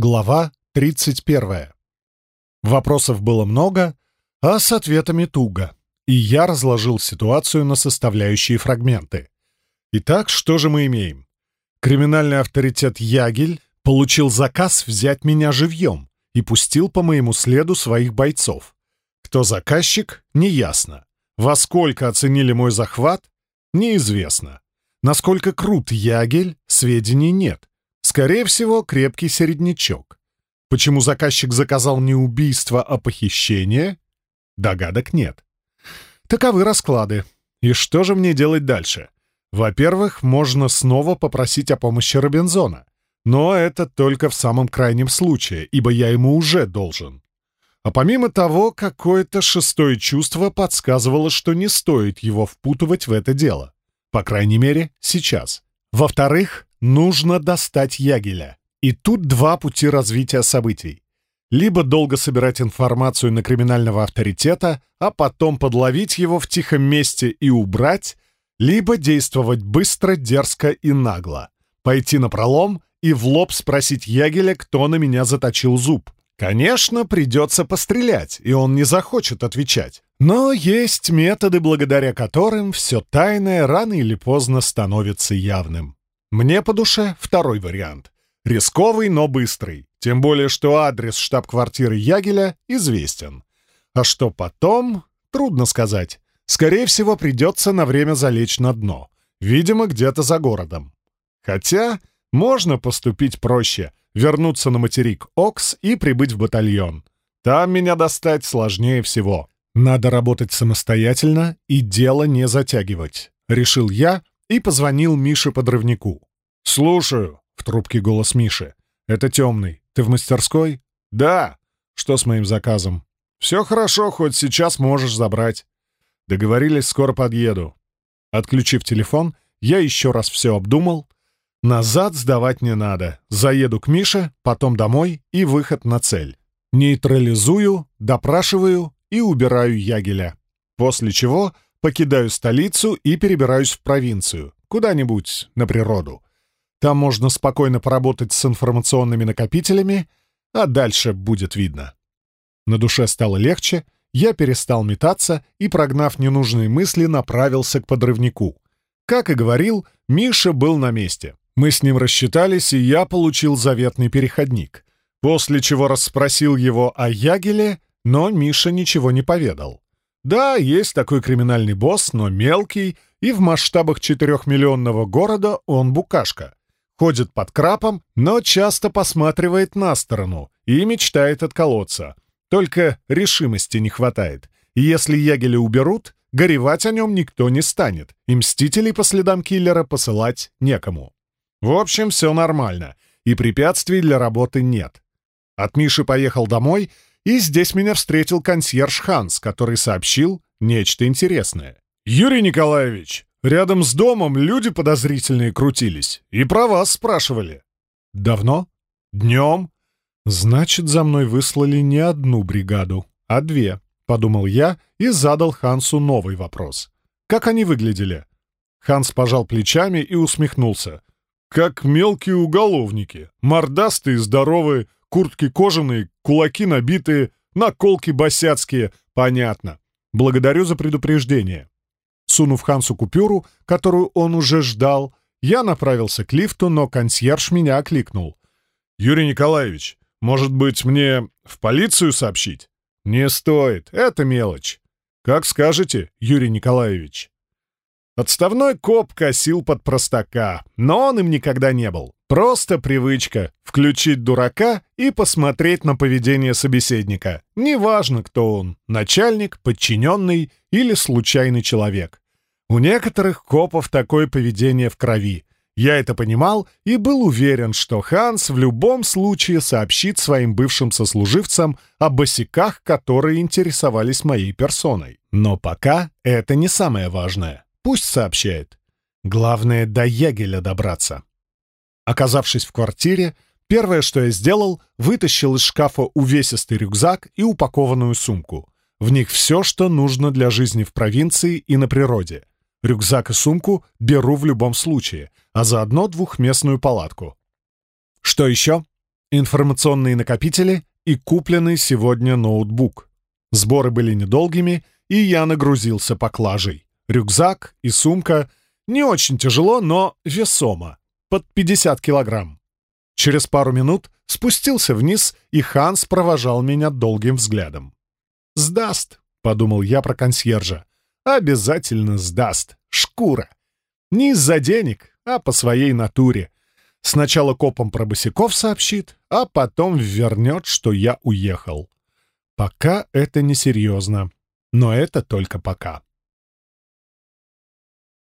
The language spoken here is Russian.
Глава 31. Вопросов было много, а с ответами туго, и я разложил ситуацию на составляющие фрагменты. Итак, что же мы имеем? Криминальный авторитет Ягель получил заказ взять меня живьем и пустил по моему следу своих бойцов. Кто заказчик, неясно. Во сколько оценили мой захват, неизвестно. Насколько крут Ягель, сведений нет. Скорее всего, крепкий середнячок. Почему заказчик заказал не убийство, а похищение? Догадок нет. Таковы расклады. И что же мне делать дальше? Во-первых, можно снова попросить о помощи Робинзона. Но это только в самом крайнем случае, ибо я ему уже должен. А помимо того, какое-то шестое чувство подсказывало, что не стоит его впутывать в это дело. По крайней мере, сейчас. Во-вторых, Нужно достать Ягеля. И тут два пути развития событий. Либо долго собирать информацию на криминального авторитета, а потом подловить его в тихом месте и убрать, либо действовать быстро, дерзко и нагло. Пойти на пролом и в лоб спросить Ягеля, кто на меня заточил зуб. Конечно, придется пострелять, и он не захочет отвечать. Но есть методы, благодаря которым все тайное рано или поздно становится явным. Мне по душе второй вариант. Рисковый, но быстрый. Тем более, что адрес штаб-квартиры Ягеля известен. А что потом, трудно сказать. Скорее всего, придется на время залечь на дно. Видимо, где-то за городом. Хотя можно поступить проще. Вернуться на материк Окс и прибыть в батальон. Там меня достать сложнее всего. Надо работать самостоятельно и дело не затягивать. Решил я, и позвонил Мише-подрывнику. «Слушаю», — в трубке голос Миши. «Это темный. Ты в мастерской?» «Да». «Что с моим заказом?» «Все хорошо, хоть сейчас можешь забрать». Договорились, скоро подъеду. Отключив телефон, я еще раз все обдумал. Назад сдавать не надо. Заеду к Мише, потом домой и выход на цель. Нейтрализую, допрашиваю и убираю Ягеля. После чего покидаю столицу и перебираюсь в провинцию, куда-нибудь на природу. Там можно спокойно поработать с информационными накопителями, а дальше будет видно. На душе стало легче, я перестал метаться и, прогнав ненужные мысли, направился к подрывнику. Как и говорил, Миша был на месте. Мы с ним рассчитались, и я получил заветный переходник. После чего расспросил его о Ягеле, но Миша ничего не поведал. Да, есть такой криминальный босс, но мелкий, и в масштабах четырехмиллионного города он букашка. Ходит под крапом, но часто посматривает на сторону и мечтает отколоться. Только решимости не хватает. И если Ягеля уберут, горевать о нем никто не станет, и мстителей по следам киллера посылать некому. В общем, все нормально, и препятствий для работы нет. От Миши поехал домой — и здесь меня встретил консьерж Ханс, который сообщил нечто интересное. «Юрий Николаевич, рядом с домом люди подозрительные крутились и про вас спрашивали». «Давно?» «Днем». «Значит, за мной выслали не одну бригаду, а две», — подумал я и задал Хансу новый вопрос. «Как они выглядели?» Ханс пожал плечами и усмехнулся. «Как мелкие уголовники, мордастые, здоровые, Куртки кожаные, кулаки набитые, наколки босяцкие. Понятно. Благодарю за предупреждение. Сунув Хансу купюру, которую он уже ждал, я направился к лифту, но консьерж меня окликнул. «Юрий Николаевич, может быть, мне в полицию сообщить?» «Не стоит, это мелочь». «Как скажете, Юрий Николаевич». Отставной коп косил под простака, но он им никогда не был. Просто привычка — включить дурака и посмотреть на поведение собеседника. Неважно, кто он — начальник, подчиненный или случайный человек. У некоторых копов такое поведение в крови. Я это понимал и был уверен, что Ханс в любом случае сообщит своим бывшим сослуживцам о босиках, которые интересовались моей персоной. Но пока это не самое важное. Пусть сообщает. Главное, до Ягеля добраться. Оказавшись в квартире, первое, что я сделал, вытащил из шкафа увесистый рюкзак и упакованную сумку. В них все, что нужно для жизни в провинции и на природе. Рюкзак и сумку беру в любом случае, а заодно двухместную палатку. Что еще? информационные накопители и купленный сегодня ноутбук. Сборы были недолгими, и я нагрузился поклажей. Рюкзак и сумка не очень тяжело, но весомо, под 50 килограмм. Через пару минут спустился вниз, и Ханс провожал меня долгим взглядом. «Сдаст», — подумал я про консьержа. «Обязательно сдаст. Шкура. Не из-за денег, а по своей натуре. Сначала копом про босиков сообщит, а потом вернет, что я уехал. Пока это несерьезно. Но это только пока.